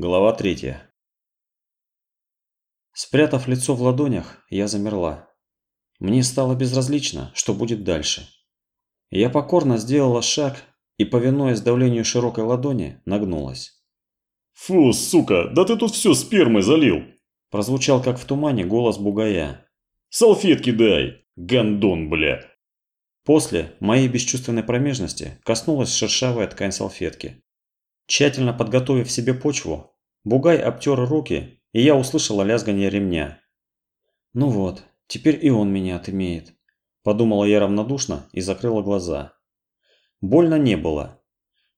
Глава третья. Спрятав лицо в ладонях, я замерла. Мне стало безразлично, что будет дальше. Я покорно сделала шаг и, повинуясь давлению широкой ладони, нагнулась. «Фу, сука, да ты тут все спермой залил!» Прозвучал как в тумане голос бугая. «Салфетки дай, гандон, бля!» После моей бесчувственной промежности коснулась шершавая ткань салфетки. Тщательно подготовив себе почву, Бугай обтер руки, и я услышала лязганье ремня. «Ну вот, теперь и он меня отымеет», – подумала я равнодушно и закрыла глаза. Больно не было.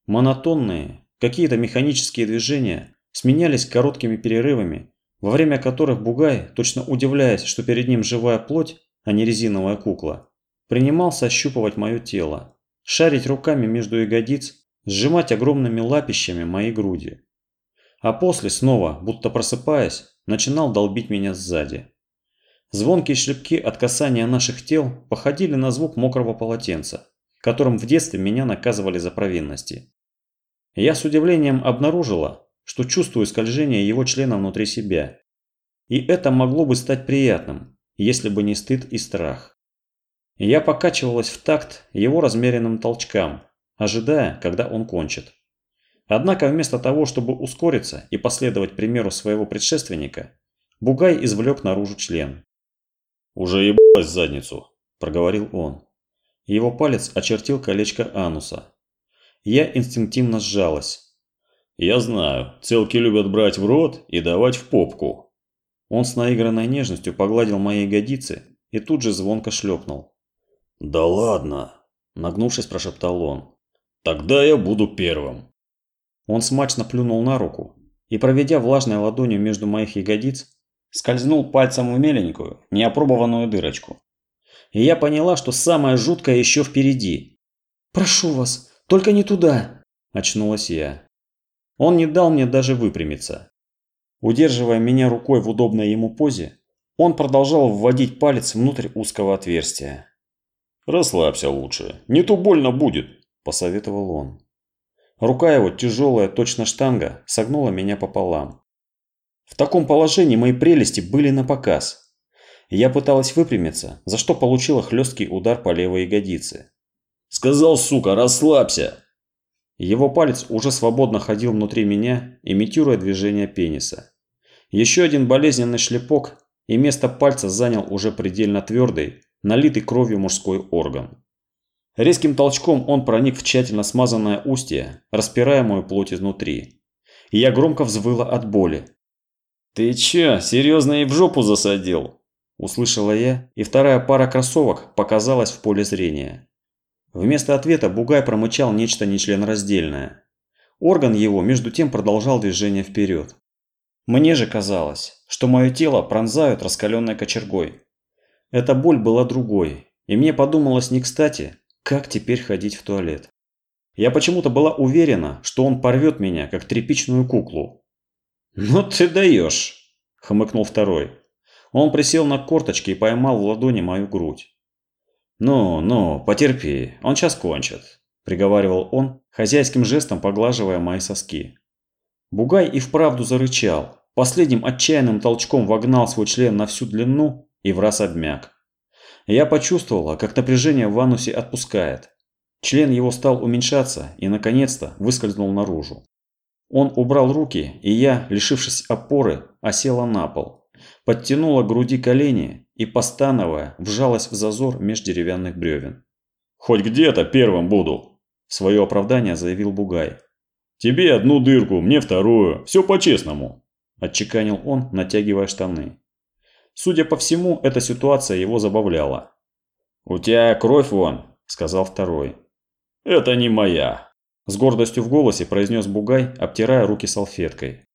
Монотонные, какие-то механические движения сменялись короткими перерывами, во время которых Бугай, точно удивляясь, что перед ним живая плоть, а не резиновая кукла, принимался ощупывать мое тело, шарить руками между ягодиц сжимать огромными лапищами мои груди. А после снова, будто просыпаясь, начинал долбить меня сзади. Звонкие шлепки от касания наших тел походили на звук мокрого полотенца, которым в детстве меня наказывали за провинности. Я с удивлением обнаружила, что чувствую скольжение его члена внутри себя. И это могло бы стать приятным, если бы не стыд и страх. Я покачивалась в такт его размеренным толчкам, ожидая, когда он кончит. Однако вместо того, чтобы ускориться и последовать примеру своего предшественника, Бугай извлек наружу член. «Уже ебалась задницу», – проговорил он. Его палец очертил колечко ануса. Я инстинктивно сжалась. «Я знаю, целки любят брать в рот и давать в попку». Он с наигранной нежностью погладил мои ягодицы и тут же звонко шлепнул. «Да ладно!» – нагнувшись, прошептал он. Тогда я буду первым. Он смачно плюнул на руку и, проведя влажной ладонью между моих ягодиц, скользнул пальцем в меленькую, неопробованную дырочку. И я поняла, что самое жуткое еще впереди. «Прошу вас, только не туда!» – очнулась я. Он не дал мне даже выпрямиться. Удерживая меня рукой в удобной ему позе, он продолжал вводить палец внутрь узкого отверстия. «Расслабься лучше, не то больно будет», – посоветовал он. Рука его, тяжелая, точно штанга, согнула меня пополам. В таком положении мои прелести были на показ. Я пыталась выпрямиться, за что получила хлесткий удар по левой ягодице. «Сказал, сука, расслабься!» Его палец уже свободно ходил внутри меня, имитируя движение пениса. Еще один болезненный шлепок, и место пальца занял уже предельно твердый, налитый кровью мужской орган. Резким толчком он проник в тщательно смазанное устье, распирая мою плоть изнутри. И я громко взвыла от боли. «Ты чё, серьезно и в жопу засадил?» Услышала я, и вторая пара кроссовок показалась в поле зрения. Вместо ответа Бугай промычал нечто нечленораздельное. Орган его между тем продолжал движение вперед. Мне же казалось, что мое тело пронзают раскаленной кочергой. Эта боль была другой, и мне подумалось не кстати, как теперь ходить в туалет? Я почему-то была уверена, что он порвет меня, как тряпичную куклу. «Ну ты даешь!» – хмыкнул второй. Он присел на корточки и поймал в ладони мою грудь. «Ну, ну, потерпи, он сейчас кончит», – приговаривал он, хозяйским жестом поглаживая мои соски. Бугай и вправду зарычал, последним отчаянным толчком вогнал свой член на всю длину и в раз обмяк. Я почувствовала, как напряжение в анусе отпускает. Член его стал уменьшаться и, наконец-то, выскользнул наружу. Он убрал руки, и я, лишившись опоры, осела на пол. Подтянула груди колени и, постановая, вжалась в зазор меж деревянных бревен. «Хоть где-то первым буду!» Свое оправдание заявил Бугай. «Тебе одну дырку, мне вторую. Все по-честному!» Отчеканил он, натягивая штаны. Судя по всему, эта ситуация его забавляла. «У тебя кровь вон», – сказал второй. «Это не моя», – с гордостью в голосе произнес Бугай, обтирая руки салфеткой.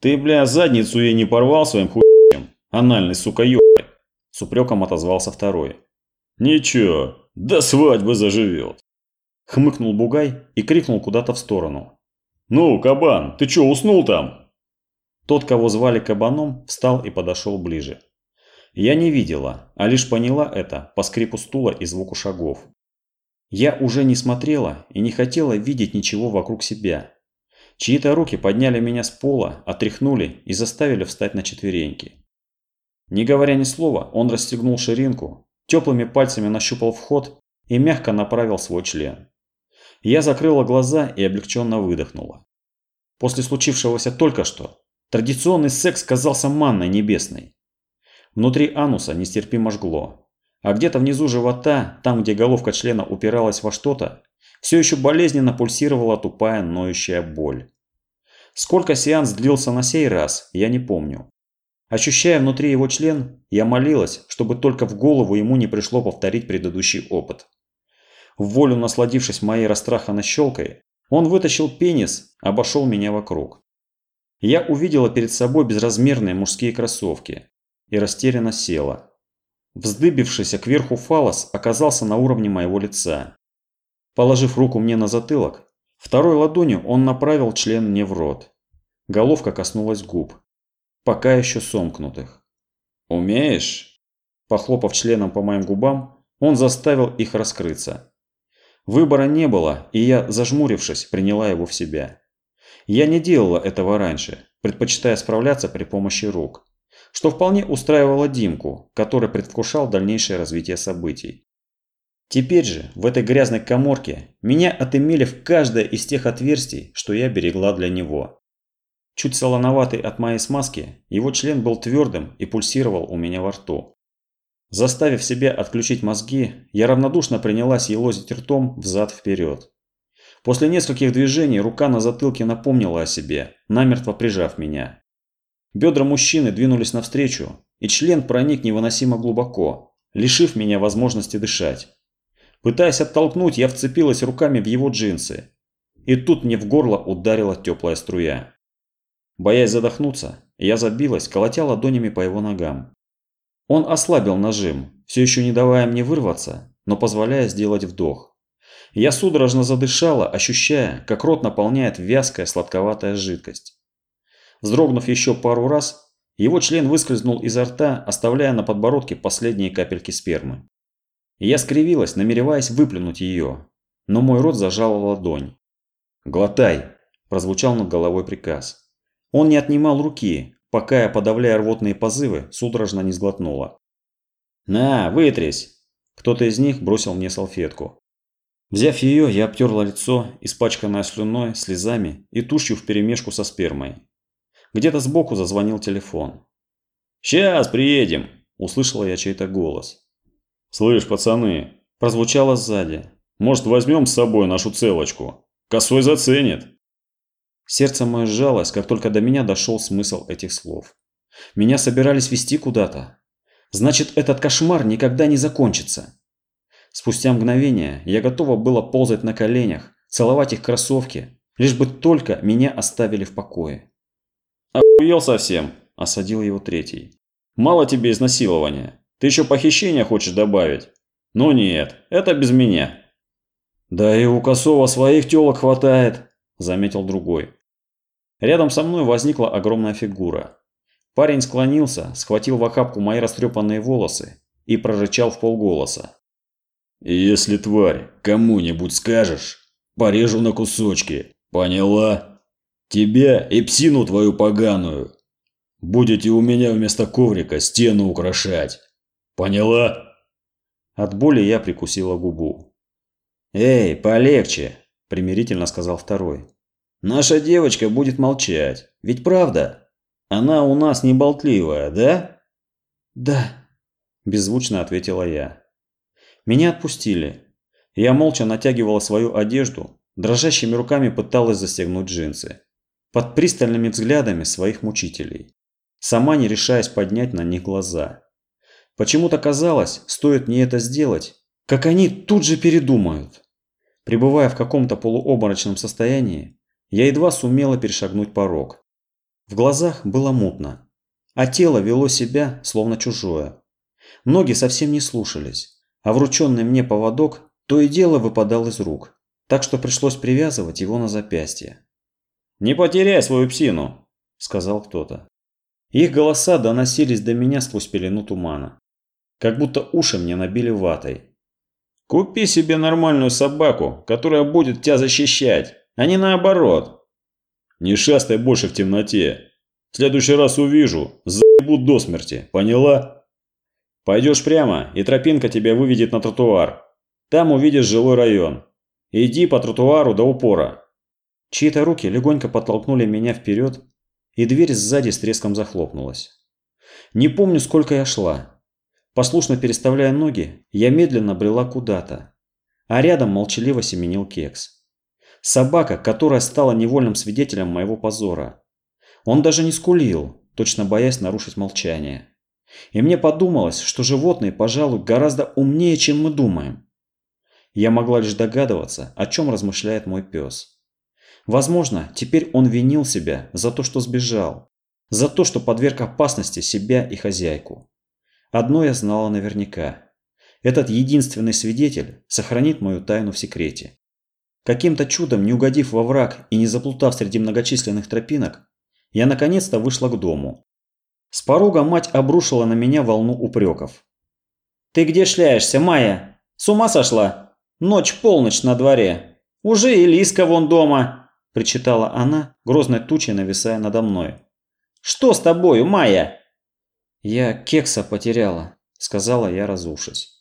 «Ты, бля, задницу ей не порвал своим хуем, анальный сука ёбай», – с упреком отозвался второй. «Ничего, до свадьбы заживет», – хмыкнул Бугай и крикнул куда-то в сторону. «Ну, кабан, ты чё, уснул там?» Тот, кого звали кабаном, встал и подошел ближе. Я не видела, а лишь поняла это по скрипу стула и звуку шагов. Я уже не смотрела и не хотела видеть ничего вокруг себя. Чьи-то руки подняли меня с пола, отряхнули и заставили встать на четвереньки. Не говоря ни слова, он расстегнул ширинку, теплыми пальцами нащупал вход и мягко направил свой член. Я закрыла глаза и облегченно выдохнула. После случившегося только что, традиционный секс казался манной небесной. Внутри ануса нестерпимо жгло, а где-то внизу живота, там где головка члена упиралась во что-то, все еще болезненно пульсировала тупая ноющая боль. Сколько сеанс длился на сей раз, я не помню. Ощущая внутри его член, я молилась, чтобы только в голову ему не пришло повторить предыдущий опыт. В волю насладившись моей растраханной щелкой, он вытащил пенис, обошел меня вокруг. Я увидела перед собой безразмерные мужские кроссовки и растерянно села. Вздыбившийся кверху фалос оказался на уровне моего лица. Положив руку мне на затылок, второй ладонью он направил член мне в рот. Головка коснулась губ, пока еще сомкнутых. «Умеешь?» Похлопав членом по моим губам, он заставил их раскрыться. Выбора не было, и я, зажмурившись, приняла его в себя. Я не делала этого раньше, предпочитая справляться при помощи рук, что вполне устраивало Димку, который предвкушал дальнейшее развитие событий. Теперь же, в этой грязной коморке, меня отымели в каждое из тех отверстий, что я берегла для него. Чуть солоноватый от моей смазки, его член был твердым и пульсировал у меня во рту. Заставив себя отключить мозги, я равнодушно принялась елозить ртом взад-вперед. После нескольких движений рука на затылке напомнила о себе, намертво прижав меня. Бедра мужчины двинулись навстречу, и член проник невыносимо глубоко, лишив меня возможности дышать. Пытаясь оттолкнуть, я вцепилась руками в его джинсы. И тут мне в горло ударила теплая струя. Боясь задохнуться, я забилась, колотя ладонями по его ногам. Он ослабил нажим, все еще не давая мне вырваться, но позволяя сделать вдох. Я судорожно задышала, ощущая, как рот наполняет вязкая сладковатая жидкость. Вздрогнув еще пару раз, его член выскользнул изо рта, оставляя на подбородке последние капельки спермы. Я скривилась, намереваясь выплюнуть ее, но мой рот зажала ладонь. «Глотай!» – прозвучал над головой приказ. Он не отнимал руки, пока я, подавляя рвотные позывы, судорожно не сглотнула. «На, вытрись!» Кто-то из них бросил мне салфетку. Взяв ее, я обтерла лицо, испачканное слюной, слезами и тушью вперемешку со спермой. Где-то сбоку зазвонил телефон. «Сейчас приедем!» – услышала я чей-то голос. «Слышь, пацаны!» – прозвучало сзади. «Может, возьмем с собой нашу целочку? Косой заценит!» Сердце мое сжалось, как только до меня дошел смысл этих слов. Меня собирались вести куда-то. Значит, этот кошмар никогда не закончится. Спустя мгновение я готова была ползать на коленях, целовать их кроссовки, лишь бы только меня оставили в покое. «Охуел совсем!» – осадил его третий. «Мало тебе изнасилования. Ты еще похищение хочешь добавить? Ну нет, это без меня. Да и у Косова своих телок хватает, заметил другой. Рядом со мной возникла огромная фигура. Парень склонился, схватил в охапку мои растрепанные волосы и прорычал в полголоса. «Если, тварь, кому-нибудь скажешь, порежу на кусочки, поняла? Тебя и псину твою поганую. Будете у меня вместо коврика стену украшать». Поняла? От боли я прикусила губу. Эй, полегче, примирительно сказал второй. Наша девочка будет молчать, ведь правда? Она у нас не болтливая, да? Да, беззвучно ответила я. Меня отпустили. Я молча натягивала свою одежду, дрожащими руками пыталась застегнуть джинсы. Под пристальными взглядами своих мучителей. Сама не решаясь поднять на них глаза. Почему-то казалось, стоит мне это сделать, как они тут же передумают. Пребывая в каком-то полуобморочном состоянии, я едва сумела перешагнуть порог. В глазах было мутно, а тело вело себя, словно чужое. Ноги совсем не слушались, а врученный мне поводок то и дело выпадал из рук, так что пришлось привязывать его на запястье. «Не потеряй свою псину!» – сказал кто-то. Их голоса доносились до меня сквозь пелену тумана как будто уши мне набили ватой. Купи себе нормальную собаку, которая будет тебя защищать, а не наоборот. Не шастай больше в темноте. В следующий раз увижу, заебут до смерти, поняла? Пойдешь прямо, и тропинка тебя выведет на тротуар. Там увидишь жилой район. Иди по тротуару до упора. Чьи-то руки легонько подтолкнули меня вперед, и дверь сзади с треском захлопнулась. Не помню, сколько я шла. Послушно переставляя ноги, я медленно брела куда-то, а рядом молчаливо семенил кекс. Собака, которая стала невольным свидетелем моего позора. Он даже не скулил, точно боясь нарушить молчание. И мне подумалось, что животные, пожалуй, гораздо умнее, чем мы думаем. Я могла лишь догадываться, о чем размышляет мой пес. Возможно, теперь он винил себя за то, что сбежал, за то, что подверг опасности себя и хозяйку. Одно я знала наверняка. Этот единственный свидетель сохранит мою тайну в секрете. Каким-то чудом, не угодив во враг и не заплутав среди многочисленных тропинок, я наконец-то вышла к дому. С порога мать обрушила на меня волну упреков. «Ты где шляешься, Майя? С ума сошла? Ночь-полночь на дворе. Уже и Лиска вон дома!» – причитала она, грозной тучей нависая надо мной. «Что с тобою, Майя?» «Я кекса потеряла», – сказала я, разувшись.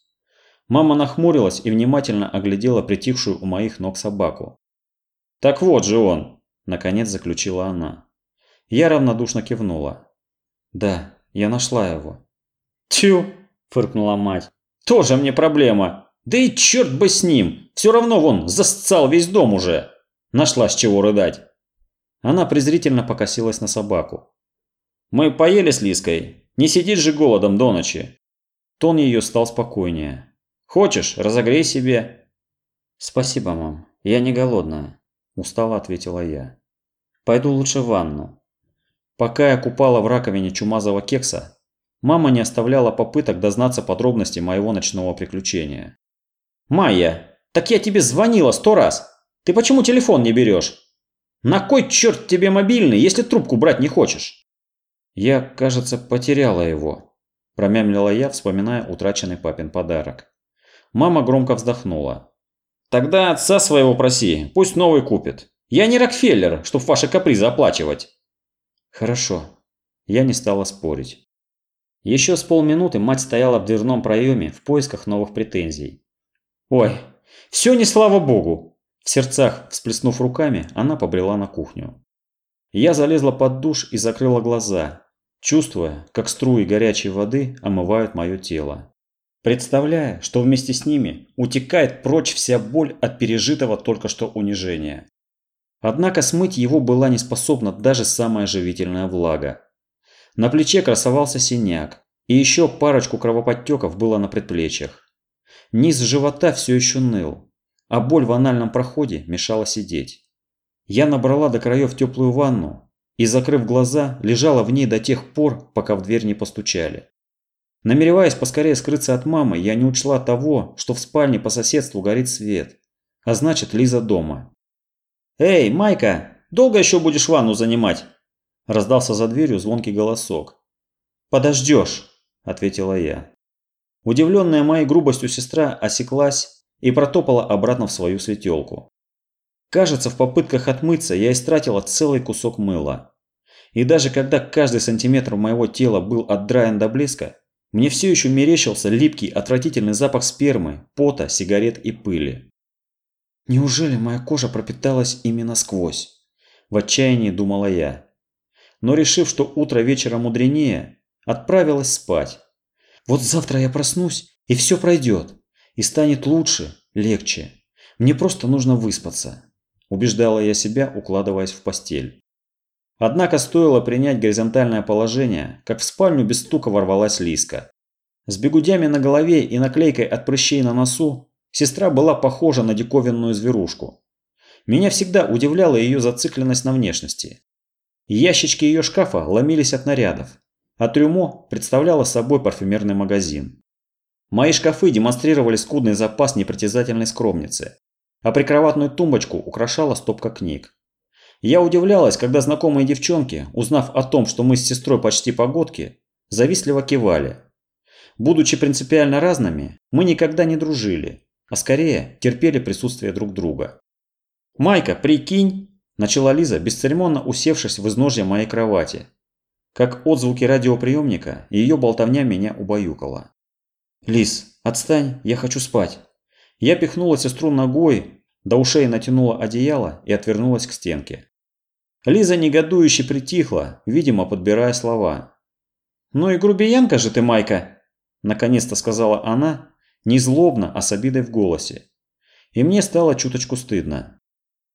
Мама нахмурилась и внимательно оглядела притихшую у моих ног собаку. «Так вот же он!» – наконец заключила она. Я равнодушно кивнула. «Да, я нашла его». «Тю!» – фыркнула мать. «Тоже мне проблема! Да и черт бы с ним! Все равно вон засцал весь дом уже! Нашла с чего рыдать!» Она презрительно покосилась на собаку. «Мы поели с Лиской. Не сидишь же голодом до ночи!» Тон ее стал спокойнее. «Хочешь, разогрей себе!» «Спасибо, мам. Я не голодная», – устало ответила я. «Пойду лучше в ванну. Пока я купала в раковине чумазого кекса, мама не оставляла попыток дознаться подробностей моего ночного приключения. «Майя, так я тебе звонила сто раз. Ты почему телефон не берешь? На кой черт тебе мобильный, если трубку брать не хочешь?» «Я, кажется, потеряла его», – промямлила я, вспоминая утраченный папин подарок. Мама громко вздохнула. «Тогда отца своего проси, пусть новый купит. Я не Рокфеллер, чтоб ваши капризы оплачивать». Хорошо. Я не стала спорить. Еще с полминуты мать стояла в дверном проеме в поисках новых претензий. Ой, все не слава богу. В сердцах, всплеснув руками, она побрела на кухню. Я залезла под душ и закрыла глаза, чувствуя, как струи горячей воды омывают мое тело. Представляя, что вместе с ними утекает прочь вся боль от пережитого только что унижения. Однако смыть его была не способна даже самая живительная влага. На плече красовался синяк, и еще парочку кровоподтеков было на предплечьях. Низ живота все еще ныл, а боль в анальном проходе мешала сидеть. Я набрала до краев теплую ванну и, закрыв глаза, лежала в ней до тех пор, пока в дверь не постучали. Намереваясь поскорее скрыться от мамы, я не учла того, что в спальне по соседству горит свет, а значит Лиза дома. «Эй, Майка, долго еще будешь ванну занимать?» Раздался за дверью звонкий голосок. «Подождешь», – ответила я. Удивленная моей грубостью сестра осеклась и протопала обратно в свою светелку. Кажется, в попытках отмыться я истратила целый кусок мыла. И даже когда каждый сантиметр моего тела был отдраен до блеска, мне все еще мерещился липкий, отвратительный запах спермы, пота, сигарет и пыли. Неужели моя кожа пропиталась ими насквозь? В отчаянии думала я. Но решив, что утро вечера мудренее, отправилась спать. Вот завтра я проснусь, и все пройдет. И станет лучше, легче. Мне просто нужно выспаться. Убеждала я себя, укладываясь в постель. Однако стоило принять горизонтальное положение, как в спальню без стука ворвалась Лиска. С бегудями на голове и наклейкой от прыщей на носу Сестра была похожа на диковинную зверушку. Меня всегда удивляла ее зацикленность на внешности. Ящички ее шкафа ломились от нарядов, а трюмо представляло собой парфюмерный магазин. Мои шкафы демонстрировали скудный запас непритязательной скромницы, а прикроватную тумбочку украшала стопка книг. Я удивлялась, когда знакомые девчонки, узнав о том, что мы с сестрой почти погодки, завистливо кивали. Будучи принципиально разными, мы никогда не дружили, а скорее терпели присутствие друг друга. «Майка, прикинь!» Начала Лиза, бесцеремонно усевшись в изножье моей кровати. Как отзвуки радиоприемника, ее болтовня меня убаюкала. «Лиз, отстань, я хочу спать». Я пихнула сестру ногой, до ушей натянула одеяло и отвернулась к стенке. Лиза негодующе притихла, видимо, подбирая слова. «Ну и грубиянка же ты, Майка!» Наконец-то сказала она, не злобно, а с обидой в голосе. И мне стало чуточку стыдно.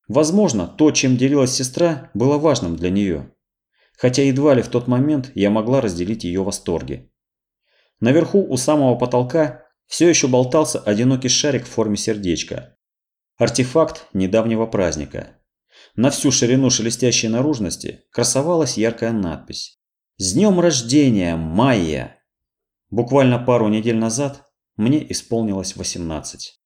Возможно, то, чем делилась сестра, было важным для нее. Хотя едва ли в тот момент я могла разделить ее восторги. Наверху у самого потолка все еще болтался одинокий шарик в форме сердечка. Артефакт недавнего праздника. На всю ширину шелестящей наружности красовалась яркая надпись. «С днем рождения, Майя!» Буквально пару недель назад мне исполнилось 18.